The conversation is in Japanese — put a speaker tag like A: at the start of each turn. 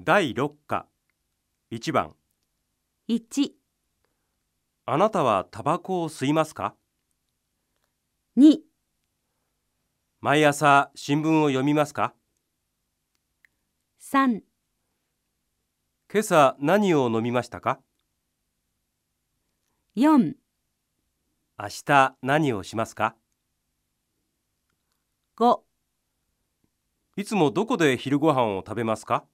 A: 第6課。1番。
B: 1、
A: あなたはタバコを吸いますか
B: ？2、
A: 毎朝新聞を読みますか
B: ？3、
A: 今朝何を飲みましたか
B: ？4、
A: 明日何をしますか
B: ？5
A: いつもどこで昼ご飯を食べますか？